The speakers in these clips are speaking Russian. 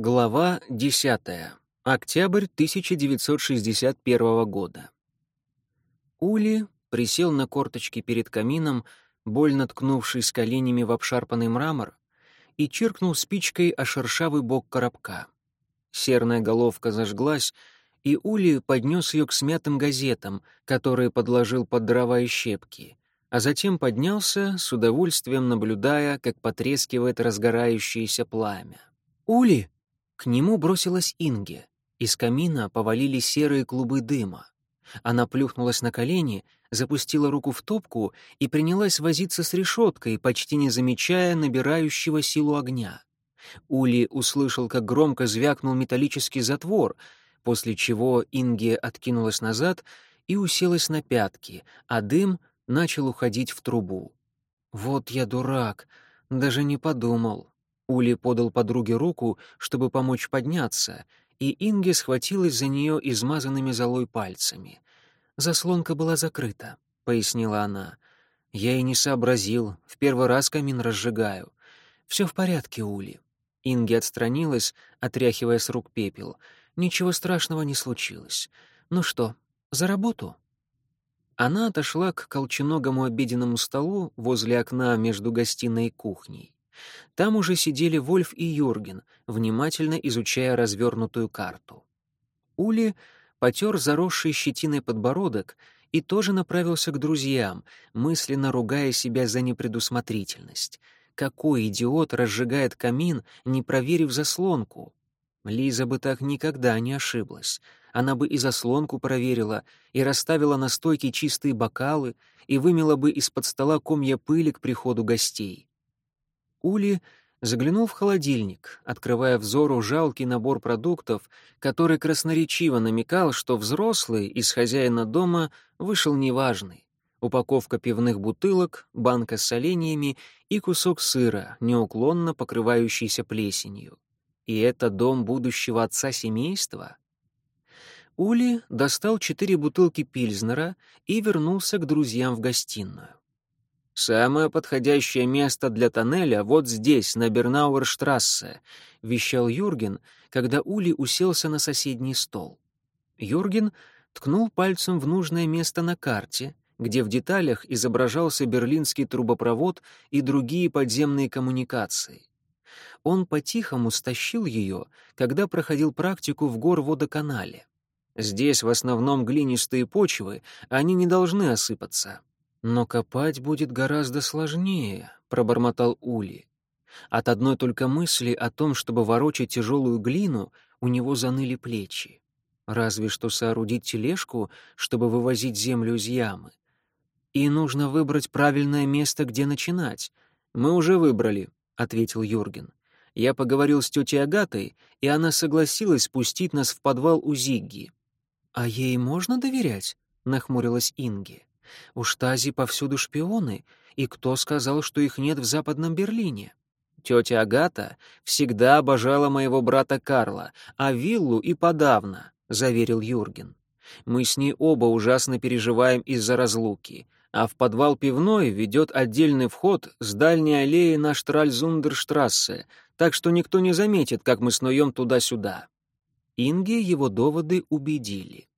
Глава 10. Октябрь 1961 года. Ули присел на корточки перед камином, больно ткнувшись коленями в обшарпанный мрамор, и чиркнул спичкой о шершавый бок коробка. Серная головка зажглась, и Ули поднес ее к смятым газетам, которые подложил под дрова и щепки, а затем поднялся, с удовольствием наблюдая, как потрескивает разгорающееся пламя. «Ули!» К нему бросилась Инге. Из камина повалили серые клубы дыма. Она плюхнулась на колени, запустила руку в топку и принялась возиться с решеткой, почти не замечая набирающего силу огня. Ули услышал, как громко звякнул металлический затвор, после чего Инге откинулась назад и уселась на пятки, а дым начал уходить в трубу. «Вот я дурак, даже не подумал». Ули подал подруге руку, чтобы помочь подняться, и Инге схватилась за нее измазанными золой пальцами. «Заслонка была закрыта», — пояснила она. «Я и не сообразил, в первый раз камин разжигаю. Все в порядке, Ули». Инге отстранилась, отряхивая с рук пепел. «Ничего страшного не случилось. Ну что, за работу?» Она отошла к колченогому обеденному столу возле окна между гостиной и кухней. Там уже сидели Вольф и Юрген, внимательно изучая развернутую карту. Ули потер заросший щетиной подбородок и тоже направился к друзьям, мысленно ругая себя за непредусмотрительность. Какой идиот разжигает камин, не проверив заслонку? Лиза бы так никогда не ошиблась она бы и заслонку проверила, и расставила на стойке чистые бокалы, и вымела бы из-под стола комья пыли к приходу гостей. Ули заглянул в холодильник, открывая взору жалкий набор продуктов, который красноречиво намекал, что взрослый из хозяина дома вышел неважный. Упаковка пивных бутылок, банка с соленьями и кусок сыра, неуклонно покрывающийся плесенью. И это дом будущего отца семейства? Ули достал четыре бутылки пильзнера и вернулся к друзьям в гостиную. «Самое подходящее место для тоннеля вот здесь, на Бернауэрштрассе», — вещал Юрген, когда Ули уселся на соседний стол. Юрген ткнул пальцем в нужное место на карте, где в деталях изображался берлинский трубопровод и другие подземные коммуникации. Он по-тихому стащил ее, когда проходил практику в горводоканале. Здесь в основном глинистые почвы, они не должны осыпаться. Но копать будет гораздо сложнее, пробормотал Ули. От одной только мысли о том, чтобы ворочать тяжелую глину, у него заныли плечи. Разве что соорудить тележку, чтобы вывозить землю из ямы. И нужно выбрать правильное место, где начинать. Мы уже выбрали, ответил Юрген. Я поговорил с тетей Агатой, и она согласилась спустить нас в подвал у Зигги. «А ей можно доверять?» — нахмурилась Инги. «У Штази повсюду шпионы, и кто сказал, что их нет в Западном Берлине?» «Тетя Агата всегда обожала моего брата Карла, а виллу и подавно», — заверил Юрген. «Мы с ней оба ужасно переживаем из-за разлуки, а в подвал пивной ведет отдельный вход с дальней аллеи на Штральзундерштрассе, так что никто не заметит, как мы снуем туда-сюда». Инге его доводы убедили.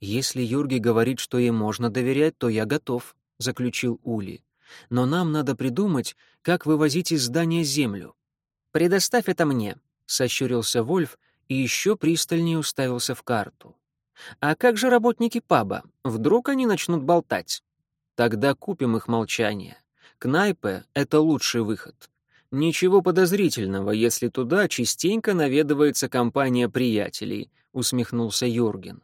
«Если Юрги говорит, что ей можно доверять, то я готов», — заключил Ули. «Но нам надо придумать, как вывозить из здания землю». «Предоставь это мне», — сощурился Вольф и еще пристальнее уставился в карту. «А как же работники паба? Вдруг они начнут болтать?» «Тогда купим их молчание. Кнайпе — это лучший выход. Ничего подозрительного, если туда частенько наведывается компания приятелей», — усмехнулся Юрген.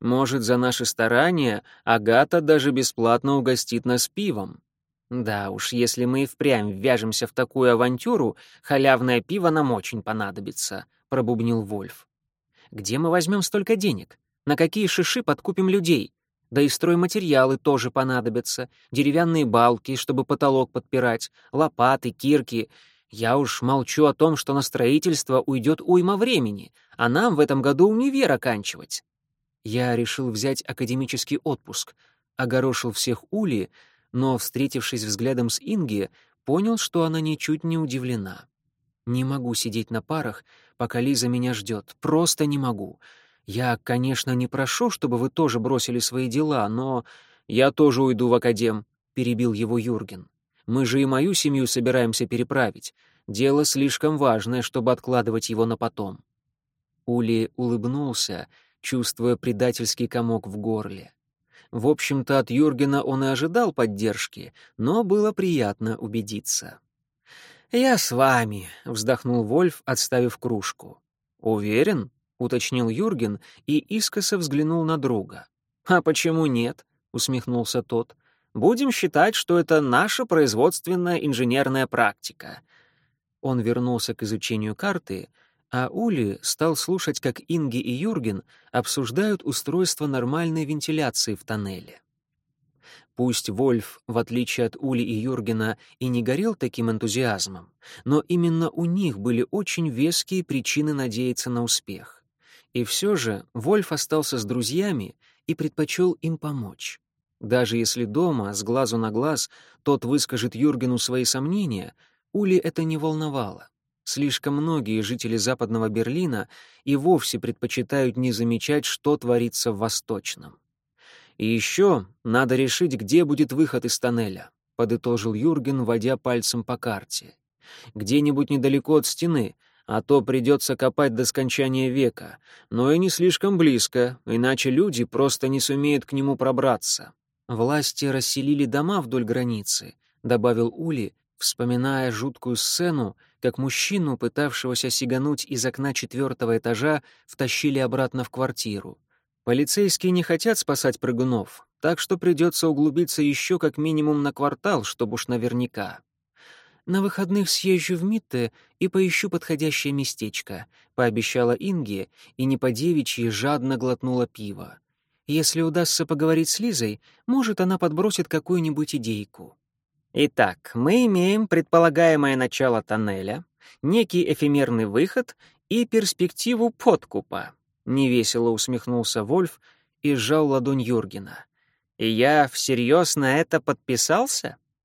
Может, за наши старания Агата даже бесплатно угостит нас пивом. Да уж, если мы и впрямь ввяжемся в такую авантюру, халявное пиво нам очень понадобится, пробубнил Вольф. Где мы возьмем столько денег? На какие шиши подкупим людей? Да и стройматериалы тоже понадобятся. Деревянные балки, чтобы потолок подпирать, лопаты, кирки. Я уж молчу о том, что на строительство уйдет уйма времени, а нам в этом году универ оканчивать. Я решил взять академический отпуск, огорошил всех Ули, но, встретившись взглядом с Инги, понял, что она ничуть не удивлена. Не могу сидеть на парах, пока Лиза меня ждет. Просто не могу. Я, конечно, не прошу, чтобы вы тоже бросили свои дела, но я тоже уйду в академ, перебил его Юрген. Мы же и мою семью собираемся переправить. Дело слишком важное, чтобы откладывать его на потом. Ули улыбнулся, чувствуя предательский комок в горле. В общем-то, от Юргена он и ожидал поддержки, но было приятно убедиться. «Я с вами», — вздохнул Вольф, отставив кружку. «Уверен?» — уточнил Юрген и искоса взглянул на друга. «А почему нет?» — усмехнулся тот. Будем считать, что это наша производственная инженерная практика». Он вернулся к изучению карты, а Ули стал слушать, как Инги и Юрген обсуждают устройство нормальной вентиляции в тоннеле. Пусть Вольф, в отличие от Ули и Юргена, и не горел таким энтузиазмом, но именно у них были очень веские причины надеяться на успех. И все же Вольф остался с друзьями и предпочел им помочь. Даже если дома, с глазу на глаз, тот выскажет Юргену свои сомнения, Ули это не волновало. Слишком многие жители Западного Берлина и вовсе предпочитают не замечать, что творится в Восточном. «И еще надо решить, где будет выход из тоннеля», — подытожил Юрген, водя пальцем по карте. «Где-нибудь недалеко от стены, а то придется копать до скончания века, но и не слишком близко, иначе люди просто не сумеют к нему пробраться. «Власти расселили дома вдоль границы», — добавил Ули, вспоминая жуткую сцену, как мужчину, пытавшегося сигануть из окна четвертого этажа, втащили обратно в квартиру. Полицейские не хотят спасать прыгунов, так что придется углубиться еще как минимум на квартал, чтобы уж наверняка. «На выходных съезжу в Митте и поищу подходящее местечко», — пообещала Инге и не по девичьи жадно глотнула пиво. Если удастся поговорить с Лизой, может, она подбросит какую-нибудь идейку. Итак, мы имеем предполагаемое начало тоннеля, некий эфемерный выход и перспективу подкупа. Невесело усмехнулся Вольф и сжал ладонь Юргена. И я всерьез на это подписался?